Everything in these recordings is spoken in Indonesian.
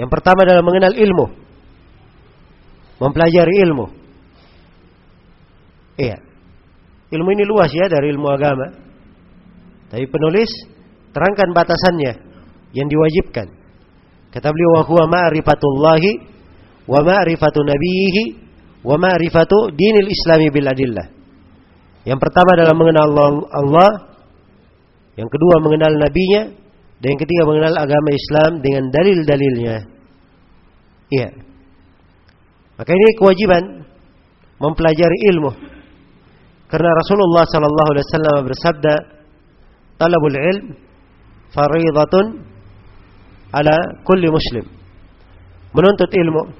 Yang pertama adalah mengenal ilmu. Mempelajari ilmu. Iya. Ilmu ini luas ya dari ilmu agama. Tapi penulis terangkan batasannya yang diwajibkan. Kata beliau wa huwa ma'rifatullahi wa ma'rifatu nabiyhi wa ma'rifatu dinil islami bil adillah. Yang pertama adalah mengenal Allah, yang kedua mengenal nabinya, dan yang ketiga mengenal agama Islam dengan dalil-dalilnya. Iya. Maka ini kewajiban mempelajari ilmu. Karena Rasulullah sallallahu alaihi wasallam bersabda, "Talabul ilm fariidatun ala kulli muslim." Menuntut ilmu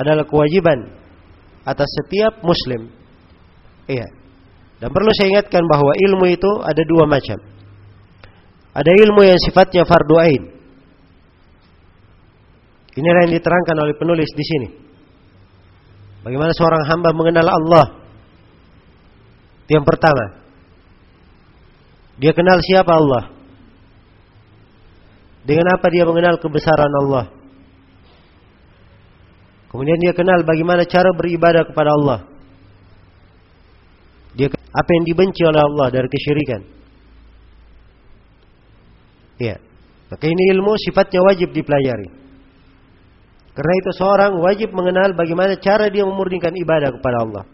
adalah kewajiban atas setiap muslim. Iya. Dan perlu saya ingatkan bahwa ilmu itu ada dua macam. Ada ilmu yang sifatnya fardu ain. Inilah yang diterangkan oleh penulis di sini. Bagaimana seorang hamba mengenal Allah? Yang pertama. Dia kenal siapa Allah? Dengan apa dia mengenal kebesaran Allah? Kemudian dia kenal bagaimana cara beribadah kepada Allah. Dia apa yang dibenci oleh Allah dari kesyirikan. Ya. Maka ini ilmu sifatnya wajib dipelajari. Karena itu seorang wajib mengenal bagaimana cara dia memurnikan ibadah kepada Allah.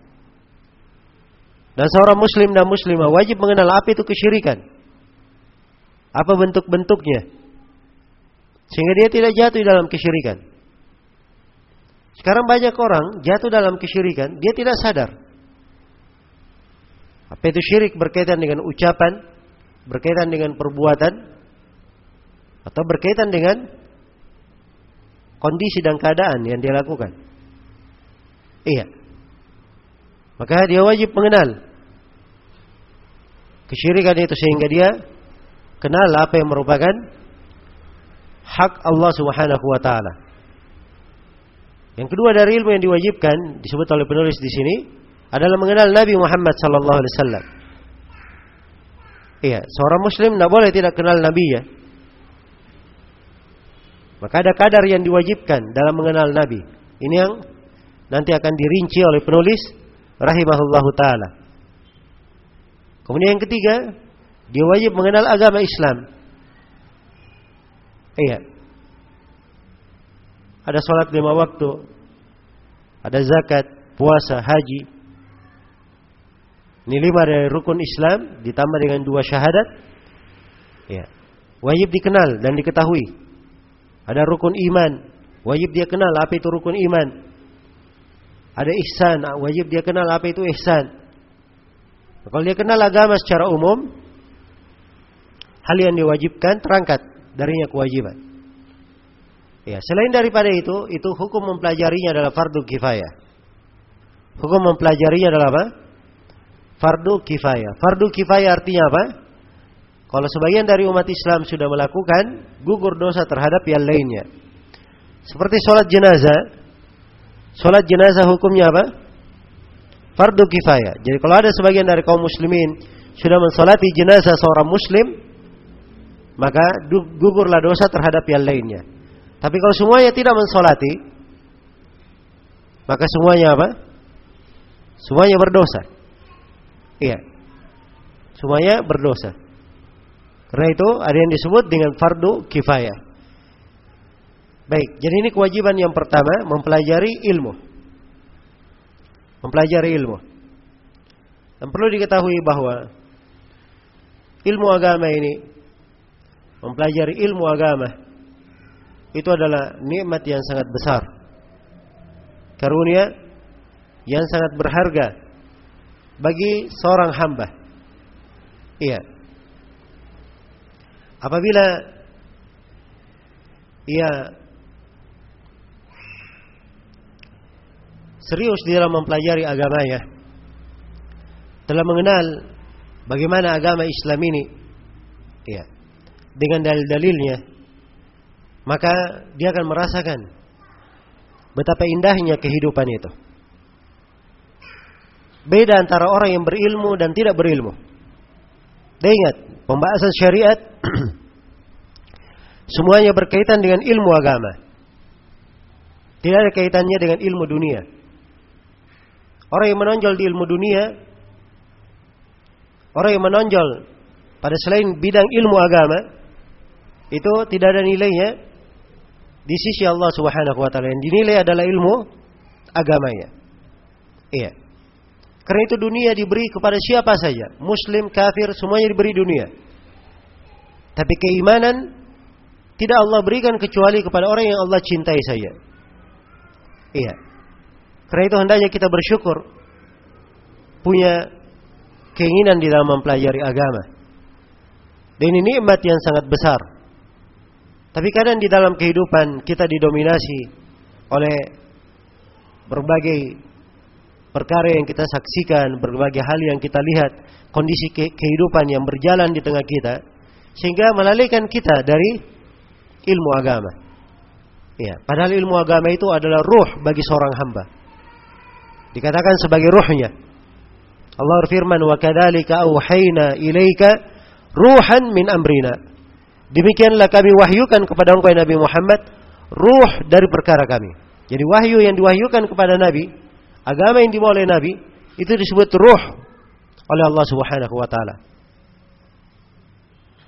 Dan seorang muslim dan muslimah wajib mengenal apa itu kesyirikan. Apa bentuk-bentuknya. Sehingga dia tidak jatuh dalam kesyirikan. Sekarang banyak orang jatuh dalam kesyirikan, dia tidak sadar. Apa itu syirik berkaitan dengan ucapan, berkaitan dengan perbuatan, atau berkaitan dengan kondisi dan keadaan yang dia lakukan. Iya. Maka dia wajib mengenal kesyirikan itu sehingga dia kenal apa yang merupakan hak Allah Subhanahu wa taala. Yang kedua dari ilmu yang diwajibkan disebut oleh penulis di sini adalah mengenal Nabi Muhammad sallallahu alaihi wasallam. Iya, seorang muslim tidak boleh tidak kenal Nabi ya. Maka ada kadar yang diwajibkan dalam mengenal Nabi. Ini yang nanti akan dirinci oleh penulis rahimahullahu taala. Kemudian yang ketiga, dia wajib mengenal agama Islam. Iya. Ada sholat lima waktu, ada zakat, puasa, haji. Ini lima dari rukun Islam ditambah dengan dua syahadat. Ya. Wajib dikenal dan diketahui. Ada rukun iman, wajib dia kenal apa itu rukun iman. Ada ihsan, wajib dia kenal apa itu ihsan. Kalau dia kenal agama secara umum, hal yang diwajibkan terangkat darinya kewajiban. Ya, selain daripada itu, itu hukum mempelajarinya adalah fardu kifayah. Hukum mempelajarinya adalah apa? Fardu kifayah. Fardu kifayah artinya apa? Kalau sebagian dari umat Islam sudah melakukan, gugur dosa terhadap yang lainnya. Seperti sholat jenazah. Sholat jenazah hukumnya apa? Fardu kifayah. Jadi kalau ada sebagian dari kaum muslimin sudah mensolati jenazah seorang muslim, maka gugurlah dosa terhadap yang lainnya. Tapi kalau semuanya tidak mensolati, maka semuanya apa? Semuanya berdosa. Iya. Semuanya berdosa. Karena itu ada yang disebut dengan fardu kifayah. Baik, jadi ini kewajiban yang pertama mempelajari ilmu. Mempelajari ilmu. Dan perlu diketahui bahwa ilmu agama ini mempelajari ilmu agama itu adalah nikmat yang sangat besar. Karunia yang sangat berharga bagi seorang hamba. Iya. Apabila ia serius di dalam mempelajari agamanya, telah mengenal bagaimana agama Islam ini, iya, dengan dalil-dalilnya, maka dia akan merasakan betapa indahnya kehidupan itu. Beda antara orang yang berilmu dan tidak berilmu. Dan ingat, pembahasan syariat semuanya berkaitan dengan ilmu agama. Tidak ada kaitannya dengan ilmu dunia. Orang yang menonjol di ilmu dunia, orang yang menonjol pada selain bidang ilmu agama, itu tidak ada nilainya di sisi Allah Subhanahu wa taala. Yang dinilai adalah ilmu agamanya. Iya. Karena itu dunia diberi kepada siapa saja, muslim, kafir, semuanya diberi dunia. Tapi keimanan tidak Allah berikan kecuali kepada orang yang Allah cintai saja. Iya. Karena itu hendaknya kita bersyukur punya keinginan di dalam mempelajari agama. Dan ini nikmat yang sangat besar. Tapi kadang di dalam kehidupan kita didominasi oleh berbagai perkara yang kita saksikan, berbagai hal yang kita lihat, kondisi kehidupan yang berjalan di tengah kita, sehingga melalaikan kita dari ilmu agama. Ya, padahal ilmu agama itu adalah ruh bagi seorang hamba. Dikatakan sebagai ruhnya. Allah berfirman, "Wa kadzalika auhayna ilaika ruhan min amrina." Demikianlah kami wahyukan kepada engkau Nabi Muhammad ruh dari perkara kami. Jadi wahyu yang diwahyukan kepada Nabi, agama yang dibawa oleh Nabi, itu disebut ruh oleh Allah Subhanahu wa taala.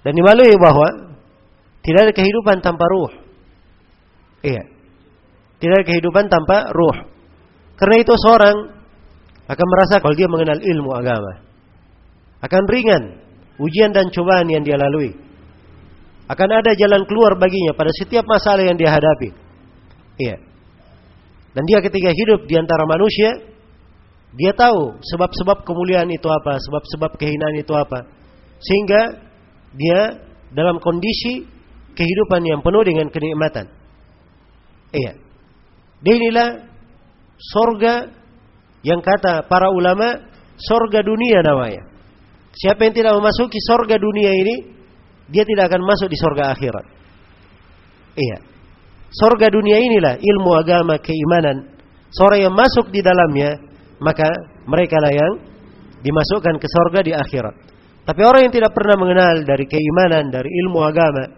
Dan dimaklumi bahwa tidak ada kehidupan tanpa ruh. Iya. Tidak ada kehidupan tanpa ruh. Karena itu seorang akan merasa kalau dia mengenal ilmu agama. Akan ringan ujian dan cobaan yang dia lalui. Akan ada jalan keluar baginya pada setiap masalah yang dia hadapi. Iya. Dan dia ketika hidup di antara manusia, dia tahu sebab-sebab kemuliaan itu apa, sebab-sebab kehinaan itu apa. Sehingga dia dalam kondisi kehidupan yang penuh dengan kenikmatan. Iya. Dia inilah sorga yang kata para ulama sorga dunia namanya. Siapa yang tidak memasuki sorga dunia ini, dia tidak akan masuk di sorga akhirat. Iya. Sorga dunia inilah ilmu agama keimanan. Seorang yang masuk di dalamnya, maka mereka lah yang dimasukkan ke sorga di akhirat. Tapi orang yang tidak pernah mengenal dari keimanan, dari ilmu agama,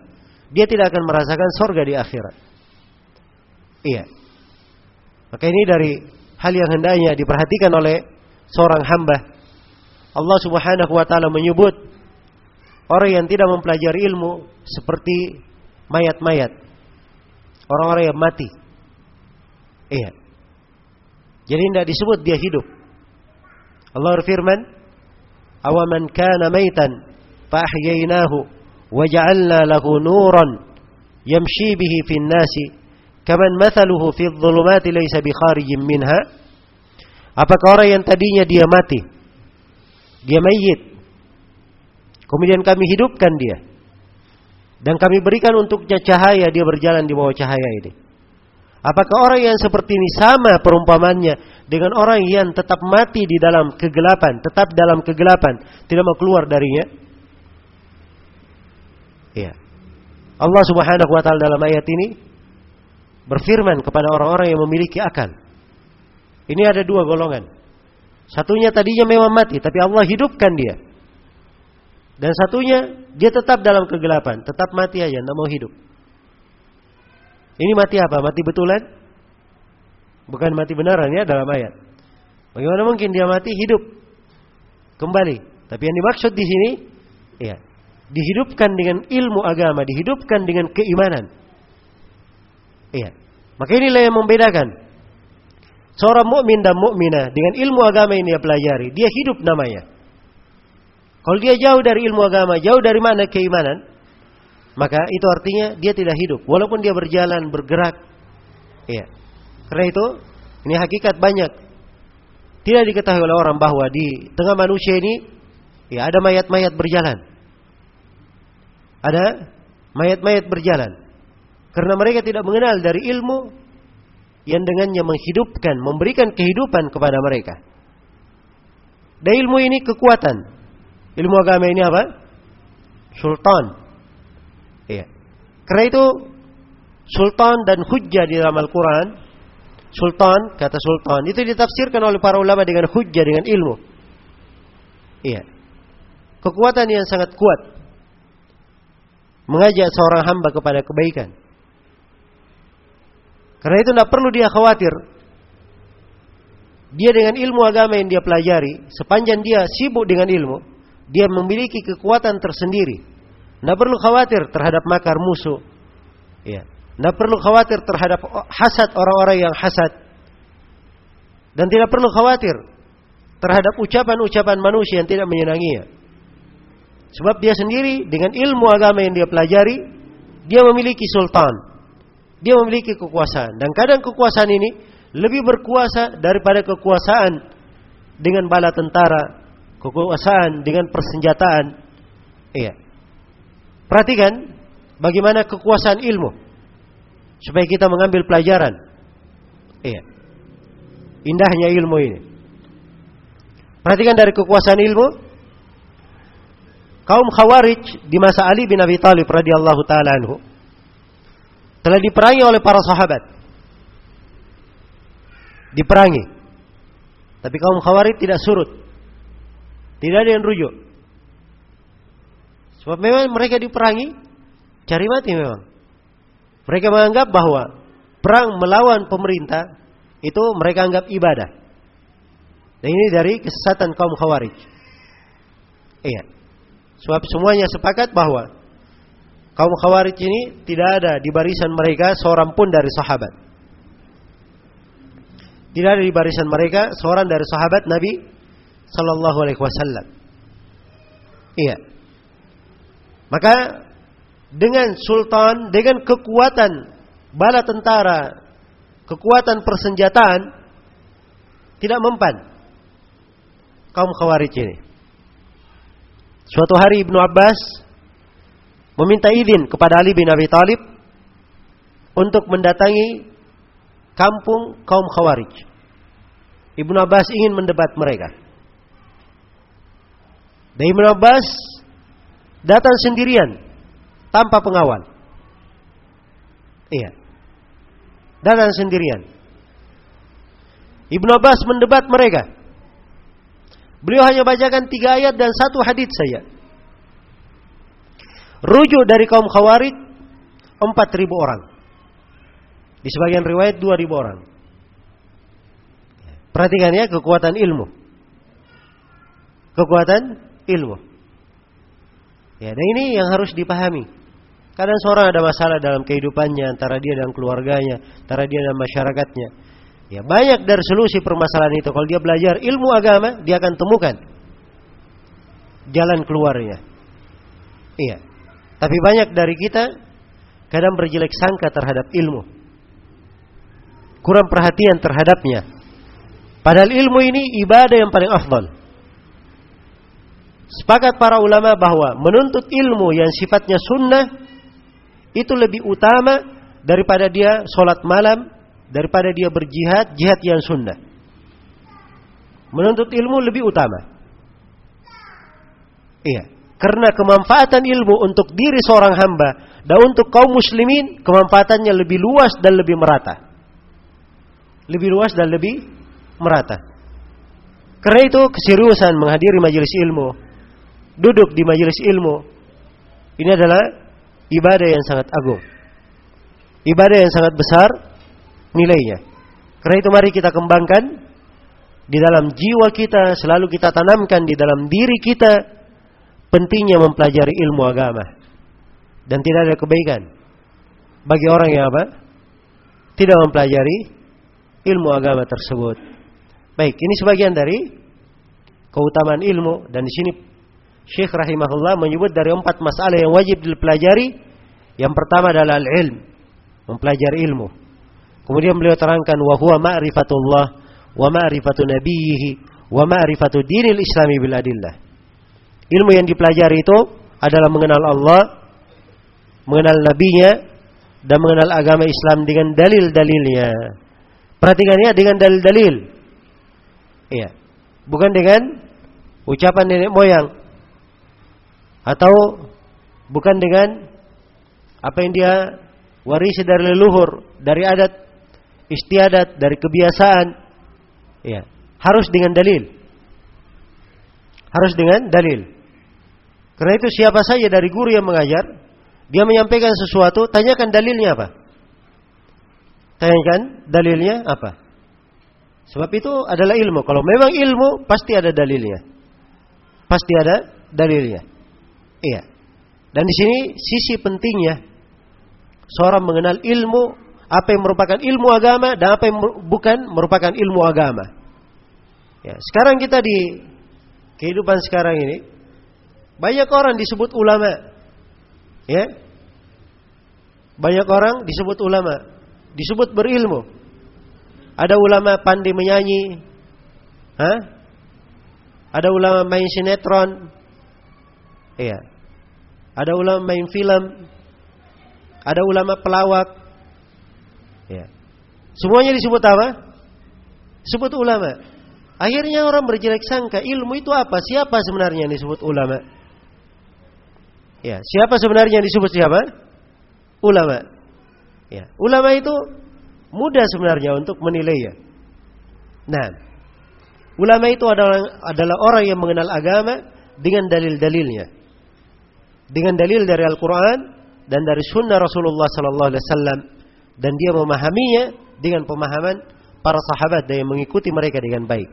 dia tidak akan merasakan sorga di akhirat. Iya. Maka ini dari hal yang hendaknya diperhatikan oleh seorang hamba. Allah Subhanahu wa taala menyebut orang yang tidak mempelajari ilmu seperti mayat-mayat. Orang-orang yang mati. Iya. Jadi tidak disebut dia hidup. Allah berfirman, "Awaman kana maitan fa ahyaynahu wa ja'alna lahu nuran yamshi bihi fin nasi kaman mathaluhu fi dhulumati laysa bi kharijin minha apakah orang yang tadinya dia mati dia mayit kemudian kami hidupkan dia dan kami berikan untuknya cahaya dia berjalan di bawah cahaya ini apakah orang yang seperti ini sama perumpamannya dengan orang yang tetap mati di dalam kegelapan tetap dalam kegelapan tidak mau keluar darinya ya Allah Subhanahu wa taala dalam ayat ini berfirman kepada orang-orang yang memiliki akal. Ini ada dua golongan. Satunya tadinya memang mati, tapi Allah hidupkan dia. Dan satunya dia tetap dalam kegelapan, tetap mati aja, tidak mau hidup. Ini mati apa? Mati betulan? Bukan mati benaran ya dalam ayat. Bagaimana mungkin dia mati hidup kembali? Tapi yang dimaksud di sini, ya, dihidupkan dengan ilmu agama, dihidupkan dengan keimanan. Iya. Maka inilah yang membedakan seorang mukmin dan mukminah dengan ilmu agama ini dia pelajari, dia hidup namanya. Kalau dia jauh dari ilmu agama, jauh dari mana keimanan, maka itu artinya dia tidak hidup walaupun dia berjalan, bergerak. Iya. Karena itu ini hakikat banyak tidak diketahui oleh orang bahwa di tengah manusia ini ya ada mayat-mayat berjalan. Ada mayat-mayat berjalan. Karena mereka tidak mengenal dari ilmu yang dengannya menghidupkan, memberikan kehidupan kepada mereka. Dan ilmu ini kekuatan. Ilmu agama ini apa? Sultan. Iya. Karena itu sultan dan hujjah di dalam Al-Quran. Sultan, kata sultan, itu ditafsirkan oleh para ulama dengan hujjah, dengan ilmu. Iya. Kekuatan yang sangat kuat. Mengajak seorang hamba kepada kebaikan. Karena itu tidak perlu dia khawatir. Dia dengan ilmu agama yang dia pelajari, sepanjang dia sibuk dengan ilmu, dia memiliki kekuatan tersendiri. Tidak perlu khawatir terhadap makar musuh. Ya. Tidak perlu khawatir terhadap hasad orang-orang yang hasad. Dan tidak perlu khawatir terhadap ucapan-ucapan manusia yang tidak menyenanginya. Sebab dia sendiri dengan ilmu agama yang dia pelajari, dia memiliki sultan. Dia memiliki kekuasaan. Dan kadang kekuasaan ini lebih berkuasa daripada kekuasaan dengan bala tentara, kekuasaan dengan persenjataan. Iya. Perhatikan bagaimana kekuasaan ilmu supaya kita mengambil pelajaran. Iya. Indahnya ilmu ini. Perhatikan dari kekuasaan ilmu. Kaum Khawarij di masa Ali bin Abi Thalib radhiyallahu taala anhu telah diperangi oleh para sahabat. Diperangi. Tapi kaum Khawarij tidak surut. Tidak ada yang rujuk. Sebab memang mereka diperangi cari mati memang. Mereka menganggap bahwa perang melawan pemerintah itu mereka anggap ibadah. Dan ini dari kesesatan kaum Khawarij. Iya. Sebab semuanya sepakat bahwa kaum Khawarij ini tidak ada di barisan mereka seorang pun dari sahabat. Tidak ada di barisan mereka seorang dari sahabat Nabi sallallahu alaihi wasallam. Iya. Maka dengan sultan, dengan kekuatan bala tentara kekuatan persenjataan tidak mempan kaum khawarij ini. Suatu hari Ibnu Abbas meminta izin kepada Ali bin Abi Thalib untuk mendatangi kampung kaum khawarij. Ibnu Abbas ingin mendebat mereka. Dan Ibnu Abbas datang sendirian tanpa pengawal. Iya datang sendirian. Ibnu Abbas mendebat mereka. Beliau hanya bacakan tiga ayat dan satu hadis saja. Rujuk dari kaum Khawarij empat ribu orang. Di sebagian riwayat dua ribu orang. Perhatikan ya kekuatan ilmu. Kekuatan ilmu. Ya, dan ini yang harus dipahami. Kadang seorang ada masalah dalam kehidupannya antara dia dan keluarganya, antara dia dan masyarakatnya. Ya, banyak dari solusi permasalahan itu. Kalau dia belajar ilmu agama, dia akan temukan jalan keluarnya. Iya. Tapi banyak dari kita kadang berjelek sangka terhadap ilmu. Kurang perhatian terhadapnya. Padahal ilmu ini ibadah yang paling afdal. Sepakat para ulama bahwa menuntut ilmu yang sifatnya sunnah itu lebih utama daripada dia sholat malam, daripada dia berjihad, jihad yang sunnah. Menuntut ilmu lebih utama. Iya, karena kemanfaatan ilmu untuk diri seorang hamba dan untuk kaum muslimin kemanfaatannya lebih luas dan lebih merata. Lebih luas dan lebih merata. Karena itu keseriusan menghadiri majelis ilmu, duduk di majelis ilmu, ini adalah ibadah yang sangat agung. Ibadah yang sangat besar nilainya. Karena itu mari kita kembangkan di dalam jiwa kita, selalu kita tanamkan di dalam diri kita pentingnya mempelajari ilmu agama. Dan tidak ada kebaikan bagi orang yang apa? Tidak mempelajari ilmu agama tersebut. Baik, ini sebagian dari keutamaan ilmu dan di sini Syekh rahimahullah menyebut dari empat masalah yang wajib dipelajari. Yang pertama adalah al-ilm, mempelajari ilmu. Kemudian beliau terangkan wa huwa ma'rifatullah wa ma'rifatu nabiyhi wa ma'rifatu dinil islami bil adillah. Ilmu yang dipelajari itu adalah mengenal Allah, mengenal nabinya dan mengenal agama Islam dengan dalil-dalilnya. Perhatikan ya dengan dalil-dalil. Iya. Bukan dengan ucapan nenek moyang atau bukan dengan apa yang dia warisi dari leluhur, dari adat istiadat, dari kebiasaan. Ya, harus dengan dalil. Harus dengan dalil. Karena itu siapa saja dari guru yang mengajar, dia menyampaikan sesuatu, tanyakan dalilnya apa. Tanyakan dalilnya apa? Sebab itu adalah ilmu. Kalau memang ilmu pasti ada dalilnya. Pasti ada dalilnya. Iya. Dan di sini sisi pentingnya seorang mengenal ilmu apa yang merupakan ilmu agama dan apa yang bukan merupakan ilmu agama. Ya, sekarang kita di kehidupan sekarang ini banyak orang disebut ulama. Ya. Banyak orang disebut ulama, disebut berilmu. Ada ulama pandai menyanyi. Hah? Ada ulama main sinetron. Iya. Ada ulama main film. Ada ulama pelawak. Ya. Semuanya disebut apa? Disebut ulama. Akhirnya orang berjelek sangka ilmu itu apa? Siapa sebenarnya yang disebut ulama? Ya, siapa sebenarnya yang disebut siapa? Ulama. Ya, ulama itu mudah sebenarnya untuk menilai ya. Nah, ulama itu adalah adalah orang yang mengenal agama dengan dalil-dalilnya. Dengan dalil dari Al-Qur'an dan dari sunnah Rasulullah sallallahu alaihi wasallam dan dia memahaminya dengan pemahaman para sahabat dan yang mengikuti mereka dengan baik.